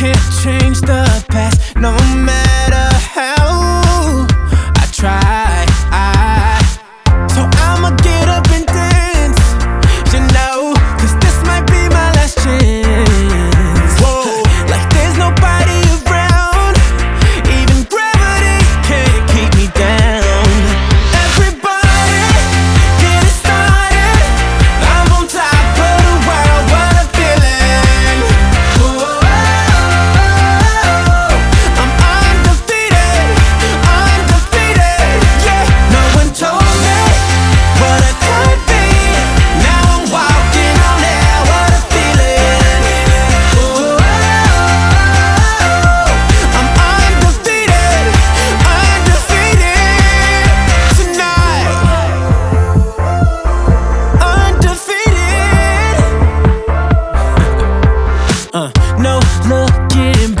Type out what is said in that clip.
can't change the looking